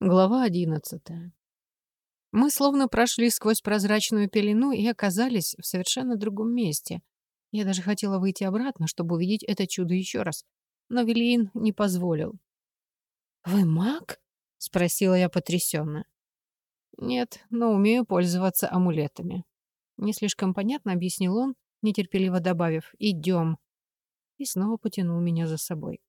Глава одиннадцатая. Мы словно прошли сквозь прозрачную пелену и оказались в совершенно другом месте. Я даже хотела выйти обратно, чтобы увидеть это чудо еще раз. Но Велиин не позволил. «Вы маг?» — спросила я потрясенно. «Нет, но умею пользоваться амулетами». Не слишком понятно объяснил он, нетерпеливо добавив «идем». И снова потянул меня за собой.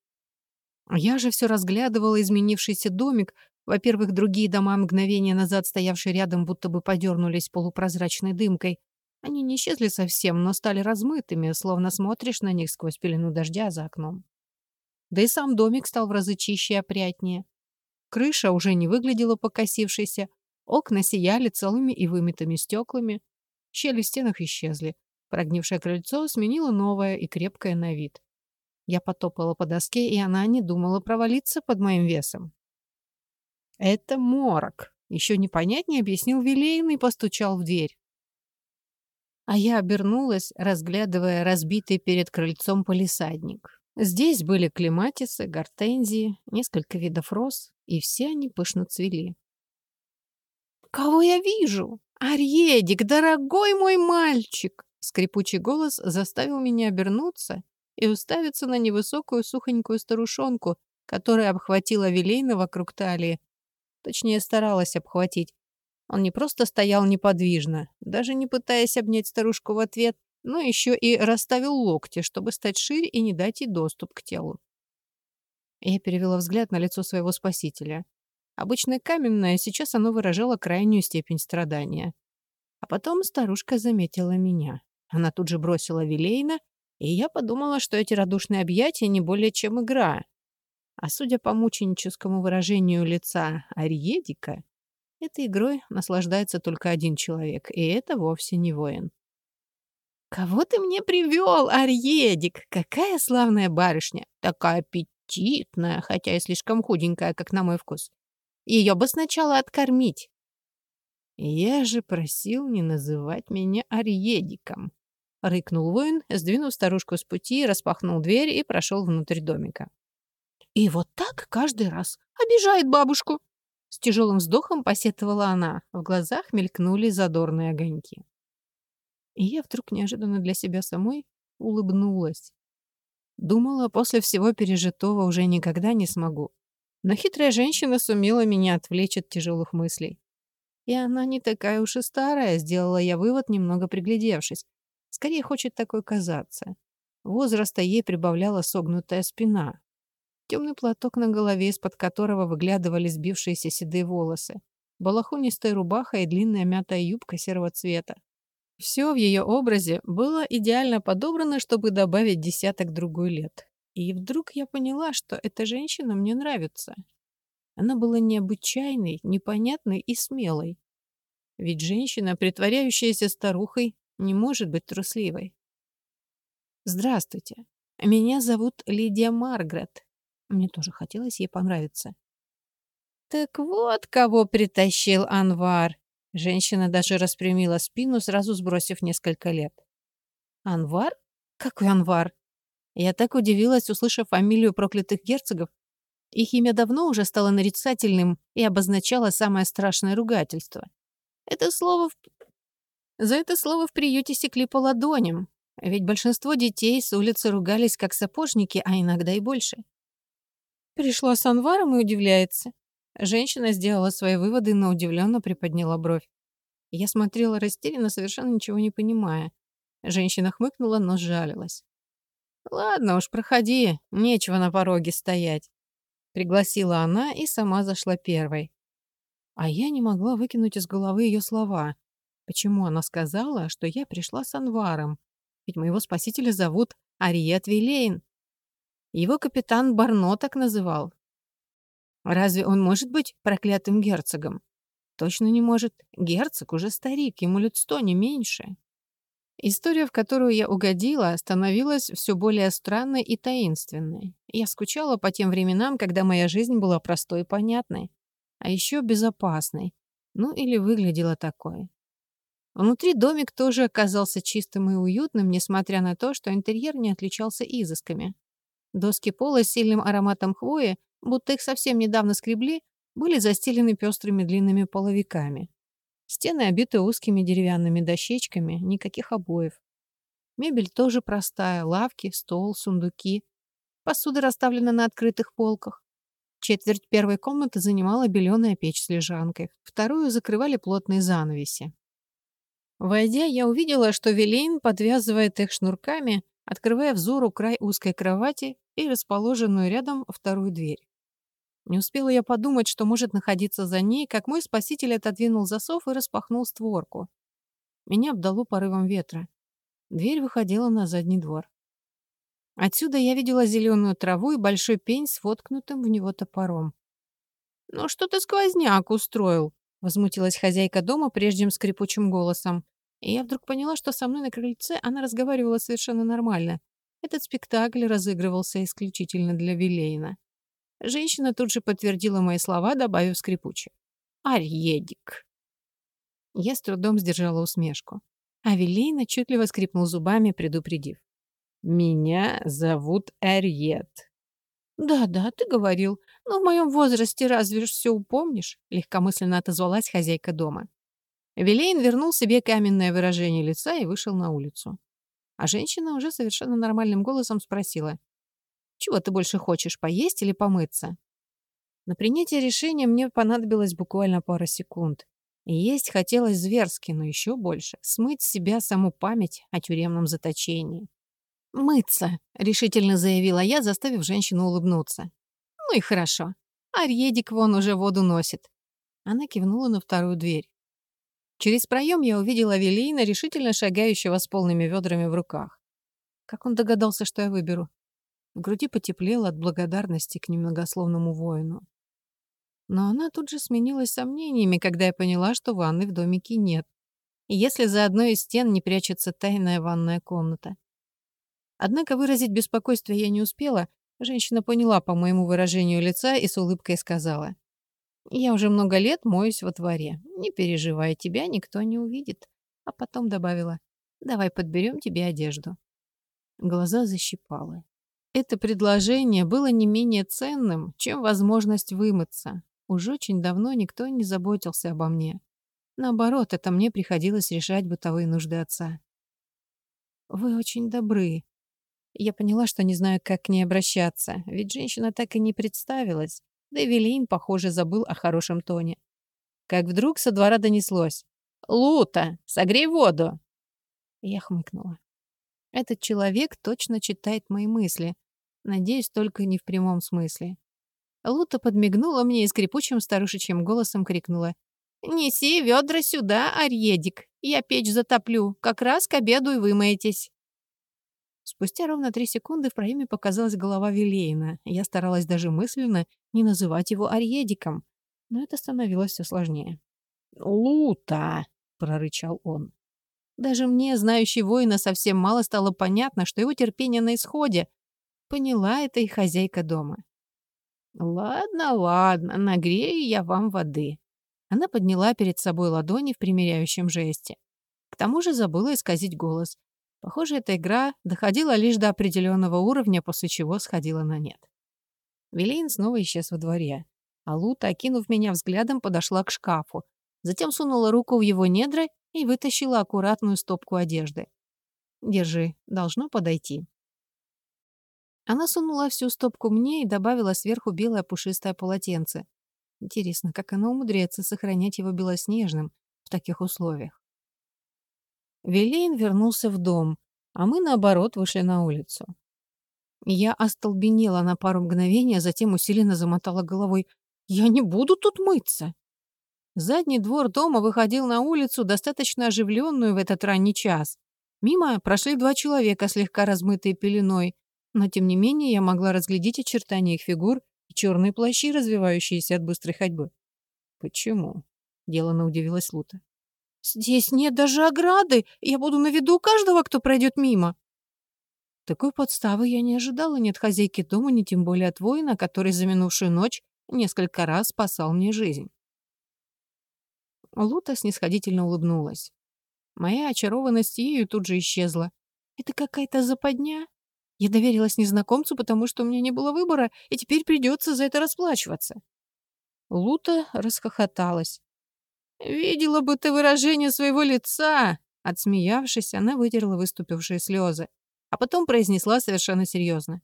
Я же все разглядывала изменившийся домик, во-первых, другие дома мгновения назад, стоявшие рядом, будто бы подернулись полупрозрачной дымкой. Они не исчезли совсем, но стали размытыми, словно смотришь на них сквозь пелену дождя за окном. Да и сам домик стал в разы чище и опрятнее. Крыша уже не выглядела покосившейся, окна сияли целыми и вымытыми стеклами, щели в стенах исчезли. Прогнившее крыльцо сменило новое и крепкое на вид. Я потопала по доске, и она не думала провалиться под моим весом. «Это морок», — еще непонятнее объяснил Вилейн и постучал в дверь. А я обернулась, разглядывая разбитый перед крыльцом полисадник. Здесь были клематисы, гортензии, несколько видов роз, и все они пышно цвели. «Кого я вижу? Арьедик, дорогой мой мальчик!» Скрипучий голос заставил меня обернуться и уставиться на невысокую сухонькую старушонку, которая обхватила Вилейна вокруг талии, Точнее, старалась обхватить. Он не просто стоял неподвижно, даже не пытаясь обнять старушку в ответ, но еще и расставил локти, чтобы стать шире и не дать ей доступ к телу. Я перевела взгляд на лицо своего спасителя. Обычно каменное, сейчас оно выражало крайнюю степень страдания. А потом старушка заметила меня. Она тут же бросила Вилейна, и я подумала, что эти радушные объятия не более чем игра, а судя по мученическому выражению лица Ариедика, этой игрой наслаждается только один человек, и это вовсе не воин. «Кого ты мне привел, Арьедик? Какая славная барышня! Такая аппетитная, хотя и слишком худенькая, как на мой вкус. Ее бы сначала откормить». «Я же просил не называть меня Арьедиком», — рыкнул воин, сдвинув старушку с пути, распахнул дверь и прошел внутрь домика. И вот так каждый раз. Обижает бабушку. С тяжелым вздохом посетовала она. В глазах мелькнули задорные огоньки. И я вдруг неожиданно для себя самой улыбнулась. Думала, после всего пережитого уже никогда не смогу. Но хитрая женщина сумела меня отвлечь от тяжелых мыслей. И она не такая уж и старая, сделала я вывод, немного приглядевшись. Скорее хочет такой казаться. Возраста ей прибавляла согнутая спина, темный платок на голове, из-под которого выглядывали сбившиеся седые волосы, балахонистая рубаха и длинная мятая юбка серого цвета. Все в ее образе было идеально подобрано, чтобы добавить десяток другой лет. И вдруг я поняла, что эта женщина мне нравится. Она была необычайной, непонятной и смелой. Ведь женщина, притворяющаяся старухой, не может быть трусливой. Здравствуйте. Меня зовут Лидия Маргарет. Мне тоже хотелось ей понравиться. «Так вот, кого притащил Анвар!» Женщина даже распрямила спину, сразу сбросив несколько лет. «Анвар? Какой Анвар?» Я так удивилась, услышав фамилию проклятых герцогов. Их имя давно уже стало нарицательным и обозначало самое страшное ругательство. Это слово в... За это слово в приюте секли по ладоням, ведь большинство детей с улицы ругались как сапожники, а иногда и больше. Пришла с Анваром и удивляется. Женщина сделала свои выводы, но удивленно приподняла бровь. Я смотрела растерянно, совершенно ничего не понимая. Женщина хмыкнула, но сжалилась. «Ладно уж, проходи, нечего на пороге стоять», — пригласила она и сама зашла первой. А я не могла выкинуть из головы ее слова. Почему она сказала, что я пришла с Анваром? Ведь моего спасителя зовут Ариет Вилейн. Его капитан Барно так называл. Разве он может быть проклятым герцогом? Точно не может. Герцог уже старик, ему лет сто, не меньше. История, в которую я угодила, становилась все более странной и таинственной. Я скучала по тем временам, когда моя жизнь была простой и понятной, а еще безопасной. Ну или выглядела такой. Внутри домик тоже оказался чистым и уютным, несмотря на то, что интерьер не отличался изысками. Доски пола с сильным ароматом хвои, будто их совсем недавно скребли, были застелены пестрыми длинными половиками. Стены обиты узкими деревянными дощечками, никаких обоев. Мебель тоже простая, лавки, стол, сундуки. Посуда расставлена на открытых полках. Четверть первой комнаты занимала беленая печь с лежанкой, вторую закрывали плотные занавеси. Войдя, я увидела, что Велейн подвязывает их шнурками, открывая взору край узкой кровати и расположенную рядом вторую дверь. Не успела я подумать, что может находиться за ней, как мой спаситель отодвинул засов и распахнул створку. Меня обдало порывом ветра. Дверь выходила на задний двор. Отсюда я видела зеленую траву и большой пень с воткнутым в него топором. «Ну что ты сквозняк устроил?» — возмутилась хозяйка дома прежним скрипучим голосом. И я вдруг поняла, что со мной на крыльце она разговаривала совершенно нормально. Этот спектакль разыгрывался исключительно для Вилейна. Женщина тут же подтвердила мои слова, добавив скрипуче. «Арьедик». Я с трудом сдержала усмешку. А Вилейн отчетливо скрипнул зубами, предупредив. «Меня зовут Арьет». «Да-да, ты говорил. Но в моем возрасте разве ж все упомнишь?» Легкомысленно отозвалась хозяйка дома. Вилейн вернул себе каменное выражение лица и вышел на улицу. А женщина уже совершенно нормальным голосом спросила. «Чего ты больше хочешь, поесть или помыться?» На принятие решения мне понадобилось буквально пара секунд. И есть хотелось зверски, но еще больше — смыть с себя саму память о тюремном заточении. «Мыться», — решительно заявила я, заставив женщину улыбнуться. «Ну и хорошо. Арьедик вон уже воду носит». Она кивнула на вторую дверь. Через проем я увидела Велина, решительно шагающего с полными ведрами в руках. Как он догадался, что я выберу? В груди потеплело от благодарности к немногословному воину. Но она тут же сменилась сомнениями, когда я поняла, что ванны в домике нет. И если за одной из стен не прячется тайная ванная комната. Однако выразить беспокойство я не успела. Женщина поняла по моему выражению лица и с улыбкой сказала. «Я уже много лет моюсь во дворе. Не переживай, тебя никто не увидит». А потом добавила. «Давай подберем тебе одежду». Глаза защипала. Это предложение было не менее ценным, чем возможность вымыться. Уж очень давно никто не заботился обо мне. Наоборот, это мне приходилось решать бытовые нужды отца. «Вы очень добры», я поняла, что не знаю, как к ней обращаться, ведь женщина так и не представилась, да и Велин, похоже, забыл о хорошем тоне. Как вдруг со двора донеслось. «Лута, согрей воду!» Я хмыкнула. Этот человек точно читает мои мысли. Надеюсь, только не в прямом смысле. Лута подмигнула мне и скрипучим старушечьим голосом крикнула. «Неси ведра сюда, Арьедик. Я печь затоплю. Как раз к обеду и вымоетесь». Спустя ровно три секунды в проеме показалась голова Вилейна. Я старалась даже мысленно не называть его Арьедиком, но это становилось все сложнее. «Лута!» — прорычал он. Даже мне, знающей воина, совсем мало стало понятно, что его терпение на исходе. Поняла это и хозяйка дома. «Ладно, ладно, нагрею я вам воды». Она подняла перед собой ладони в примиряющем жесте. К тому же забыла исказить голос. Похоже, эта игра доходила лишь до определенного уровня, после чего сходила на нет. Вилейн снова исчез во дворе. А Лута, окинув меня взглядом, подошла к шкафу. Затем сунула руку в его недра и вытащила аккуратную стопку одежды. «Держи, должно подойти». Она сунула всю стопку мне и добавила сверху белое пушистое полотенце. Интересно, как она умудряется сохранять его белоснежным в таких условиях. Вилейн вернулся в дом, а мы, наоборот, вышли на улицу. Я остолбенела на пару мгновений, а затем усиленно замотала головой. «Я не буду тут мыться!» Задний двор дома выходил на улицу, достаточно оживленную в этот ранний час. Мимо прошли два человека, слегка размытые пеленой, но тем не менее я могла разглядеть очертания их фигур и черные плащи, развивающиеся от быстрой ходьбы. «Почему?» — делано удивилась Лута. Здесь нет даже ограды. Я буду на виду каждого, кто пройдет мимо. Такой подставы я не ожидала ни от хозяйки дома, ни тем более от воина, который за минувшую ночь несколько раз спасал мне жизнь. Лута снисходительно улыбнулась. Моя очарованность ею тут же исчезла. Это какая-то западня. Я доверилась незнакомцу, потому что у меня не было выбора, и теперь придется за это расплачиваться. Лута расхохоталась. «Видела бы ты выражение своего лица!» Отсмеявшись, она вытерла выступившие слезы, а потом произнесла совершенно серьезно.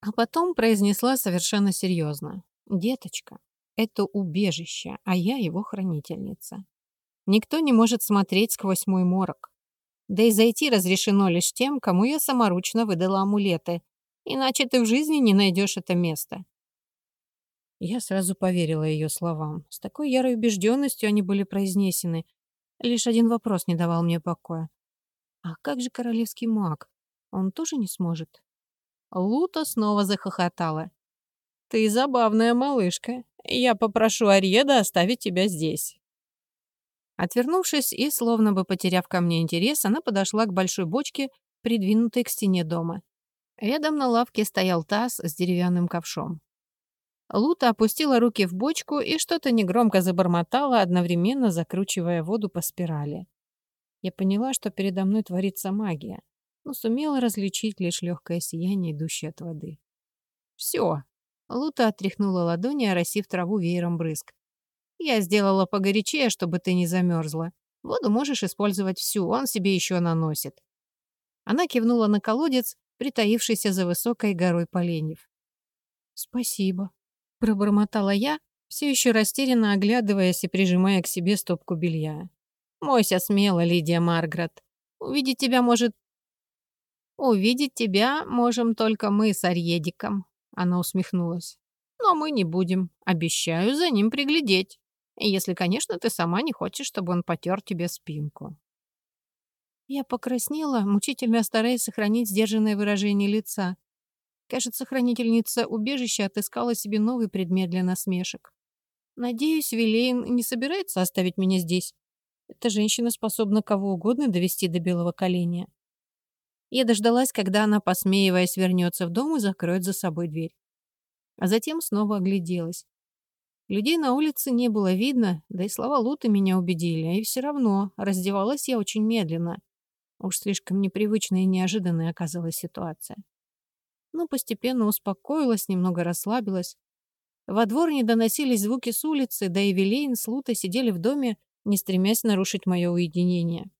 А потом произнесла совершенно серьезно. «Деточка, это убежище, а я его хранительница. Никто не может смотреть сквозь мой морок. Да и зайти разрешено лишь тем, кому я саморучно выдала амулеты, иначе ты в жизни не найдешь это место. Я сразу поверила ее словам. С такой ярой убежденностью они были произнесены. Лишь один вопрос не давал мне покоя. А как же королевский маг? Он тоже не сможет? Лута снова захохотала. «Ты забавная малышка. Я попрошу Ареда оставить тебя здесь». Отвернувшись и, словно бы потеряв ко мне интерес, она подошла к большой бочке, придвинутой к стене дома. Рядом на лавке стоял таз с деревянным ковшом. Лута опустила руки в бочку и что-то негромко забормотала, одновременно закручивая воду по спирали. Я поняла, что передо мной творится магия, но сумела различить лишь легкое сияние, идущее от воды. Все. Лута отряхнула ладони, оросив траву веером брызг. Я сделала погорячее, чтобы ты не замерзла. Воду можешь использовать всю, он себе еще наносит. Она кивнула на колодец, притаившийся за высокой горой поленьев. «Спасибо», — пробормотала я, все еще растерянно оглядываясь и прижимая к себе стопку белья. «Мойся смело, Лидия Маргарет. Увидеть тебя может...» «Увидеть тебя можем только мы с Арьедиком», — она усмехнулась. «Но мы не будем. Обещаю за ним приглядеть». Если, конечно, ты сама не хочешь, чтобы он потер тебе спинку. Я покраснела, мучительно стараясь сохранить сдержанное выражение лица. Кажется, хранительница убежища отыскала себе новый предмет для насмешек. Надеюсь, Вилейн не собирается оставить меня здесь. Эта женщина способна кого угодно довести до белого коленя. Я дождалась, когда она, посмеиваясь, вернется в дом и закроет за собой дверь. А затем снова огляделась. Людей на улице не было видно, да и слова Луты меня убедили, и все равно раздевалась я очень медленно. Уж слишком непривычная и неожиданная оказалась ситуация. Но постепенно успокоилась, немного расслабилась. Во двор не доносились звуки с улицы, да и Вилейн с Лутой сидели в доме, не стремясь нарушить мое уединение.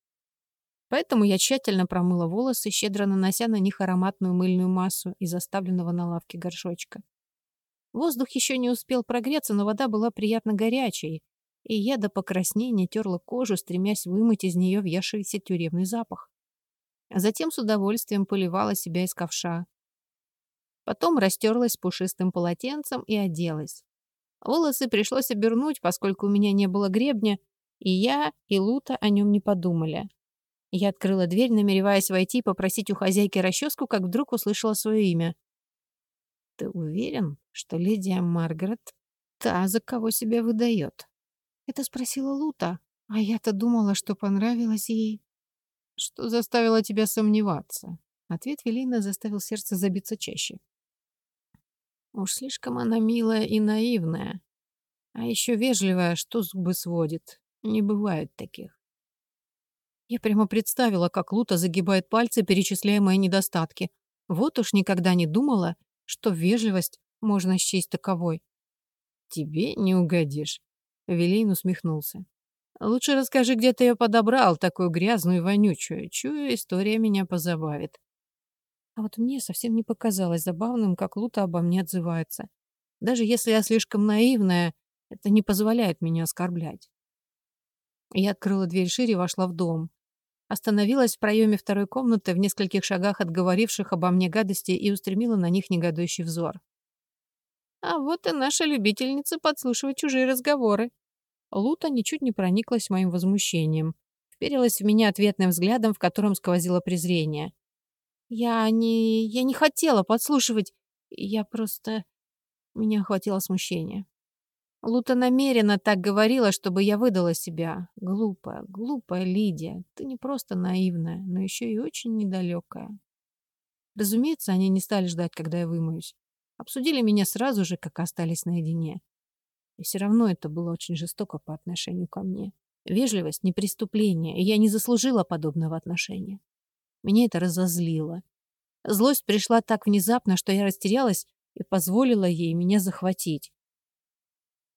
Поэтому я тщательно промыла волосы, щедро нанося на них ароматную мыльную массу из оставленного на лавке горшочка. Воздух еще не успел прогреться, но вода была приятно горячей, и я до покраснения терла кожу, стремясь вымыть из нее въевшийся тюремный запах. Затем с удовольствием поливала себя из ковша. Потом растерлась пушистым полотенцем и оделась. Волосы пришлось обернуть, поскольку у меня не было гребня, и я, и Лута о нем не подумали. Я открыла дверь, намереваясь войти и попросить у хозяйки расческу, как вдруг услышала свое имя. «Ты уверен, что леди Маргарет та, за кого себя выдает?» Это спросила Лута, а я-то думала, что понравилось ей. «Что заставило тебя сомневаться?» Ответ Велина заставил сердце забиться чаще. Уж слишком она милая и наивная. А еще вежливая, что зубы сводит. Не бывает таких. Я прямо представила, как Лута загибает пальцы, перечисляя мои недостатки. Вот уж никогда не думала, что вежливость можно счесть таковой. «Тебе не угодишь», — Велин усмехнулся. «Лучше расскажи, где ты ее подобрал, такую грязную и вонючую. Чую, история меня позабавит». А вот мне совсем не показалось забавным, как Лута обо мне отзывается. Даже если я слишком наивная, это не позволяет меня оскорблять. Я открыла дверь шире и вошла в дом. Остановилась в проеме второй комнаты в нескольких шагах от говоривших обо мне гадости и устремила на них негодующий взор. А вот и наша любительница подслушивать чужие разговоры. Лута ничуть не прониклась моим возмущением. Вперилась в меня ответным взглядом, в котором сквозило презрение. «Я не... я не хотела подслушивать. Я просто...» Меня охватило смущение. Лута намеренно так говорила, чтобы я выдала себя. Глупая, глупая Лидия. Ты не просто наивная, но еще и очень недалекая. Разумеется, они не стали ждать, когда я вымоюсь. Обсудили меня сразу же, как остались наедине. И все равно это было очень жестоко по отношению ко мне. Вежливость — не преступление, и я не заслужила подобного отношения. Меня это разозлило. Злость пришла так внезапно, что я растерялась и позволила ей меня захватить.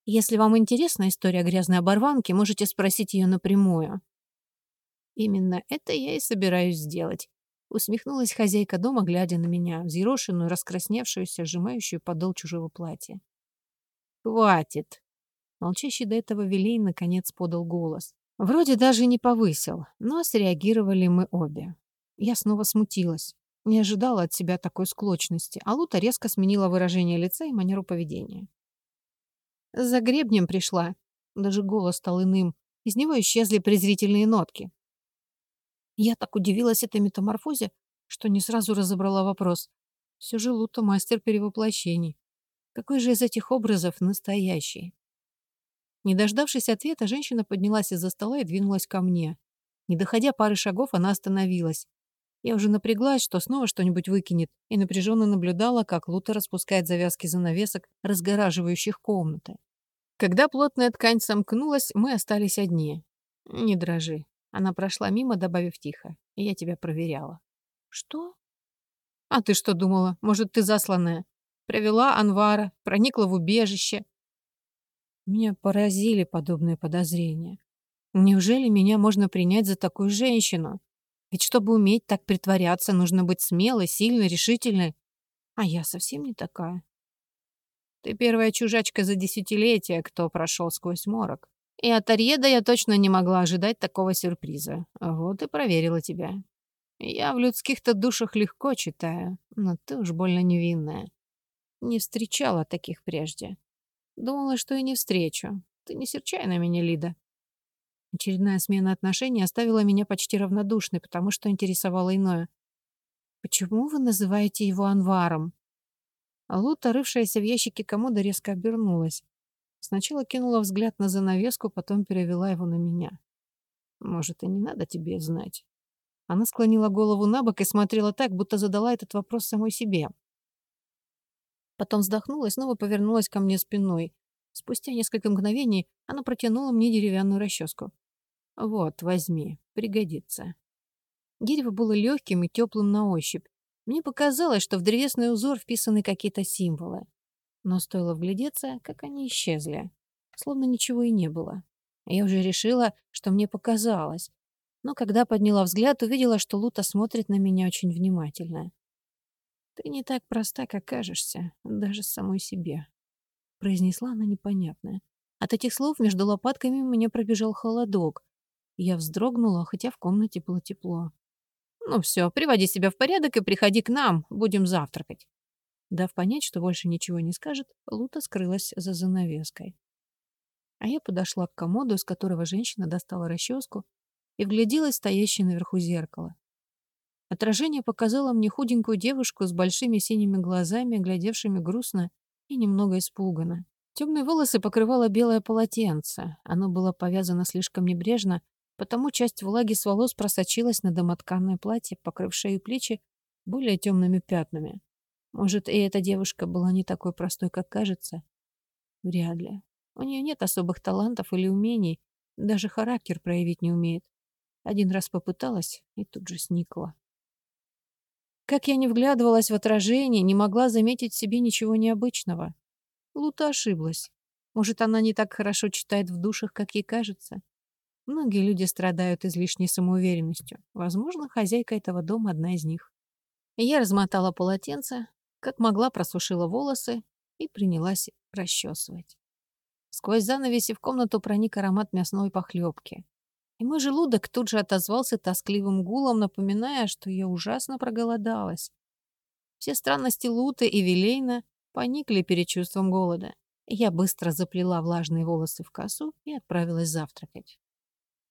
Если вам интересна история грязной оборванки, можете спросить ее напрямую. Именно это я и собираюсь сделать. Усмехнулась хозяйка дома, глядя на меня, взъерошенную, раскрасневшуюся, сжимающую подол чужого платья. «Хватит!» Молчащий до этого Вилей наконец подал голос. Вроде даже не повысил, но среагировали мы обе. Я снова смутилась. Не ожидала от себя такой склочности, а Лута резко сменила выражение лица и манеру поведения. За гребнем пришла. Даже голос стал иным. Из него исчезли презрительные нотки. Я так удивилась этой метаморфозе, что не сразу разобрала вопрос. Все же Лута мастер перевоплощений. Какой же из этих образов настоящий? Не дождавшись ответа, женщина поднялась из-за стола и двинулась ко мне. Не доходя пары шагов, она остановилась. Я уже напряглась, что снова что-нибудь выкинет, и напряженно наблюдала, как Лута распускает завязки занавесок, разгораживающих комнаты. Когда плотная ткань сомкнулась, мы остались одни. «Не дрожи». Она прошла мимо, добавив тихо. «Я тебя проверяла». «Что?» «А ты что думала? Может, ты засланная? Провела Анвара, проникла в убежище, меня поразили подобные подозрения. Неужели меня можно принять за такую женщину? Ведь чтобы уметь так притворяться, нужно быть смелой, сильной, решительной. А я совсем не такая. Ты первая чужачка за десятилетия, кто прошел сквозь морок. И от Арьеда я точно не могла ожидать такого сюрприза. Вот и проверила тебя. Я в людских-то душах легко читаю, но ты уж больно невинная. Не встречала таких прежде. Думала, что и не встречу. Ты не серчай на меня, Лида. Очередная смена отношений оставила меня почти равнодушной, потому что интересовало иное. «Почему вы называете его Анваром?» Лута, рывшаяся в ящике комода, резко обернулась. Сначала кинула взгляд на занавеску, потом перевела его на меня. «Может, и не надо тебе знать». Она склонила голову на бок и смотрела так, будто задала этот вопрос самой себе. Потом вздохнула и снова повернулась ко мне спиной. Спустя несколько мгновений она протянула мне деревянную расческу. «Вот, возьми, пригодится». Дерево было легким и теплым на ощупь. Мне показалось, что в древесный узор вписаны какие-то символы. Но стоило вглядеться, как они исчезли. Словно ничего и не было. Я уже решила, что мне показалось. Но когда подняла взгляд, увидела, что Лута смотрит на меня очень внимательно. «Ты не так проста, как кажешься, даже самой себе», — произнесла она непонятное. От этих слов между лопатками у меня пробежал холодок. Я вздрогнула, хотя в комнате было тепло. «Ну все, приводи себя в порядок и приходи к нам, будем завтракать». Дав понять, что больше ничего не скажет, Лута скрылась за занавеской. А я подошла к комоду, из которого женщина достала расческу и вгляделась в стоящее наверху зеркало. Отражение показало мне худенькую девушку с большими синими глазами, глядевшими грустно и немного испуганно. Темные волосы покрывало белое полотенце. Оно было повязано слишком небрежно, потому часть влаги с волос просочилась на домотканное платье, покрыв шею плечи более темными пятнами. Может, и эта девушка была не такой простой, как кажется? Вряд ли. У нее нет особых талантов или умений, даже характер проявить не умеет. Один раз попыталась и тут же сникла. Как я не вглядывалась в отражение, не могла заметить в себе ничего необычного. Лута ошиблась. Может, она не так хорошо читает в душах, как ей кажется. Многие люди страдают излишней самоуверенностью. Возможно, хозяйка этого дома одна из них. Я размотала полотенце, как могла просушила волосы и принялась расчесывать. Сквозь занавеси в комнату проник аромат мясной похлебки. И мой желудок тут же отозвался тоскливым гулом, напоминая, что я ужасно проголодалась. Все странности Луты и Вилейна поникли перед чувством голода. Я быстро заплела влажные волосы в косу и отправилась завтракать.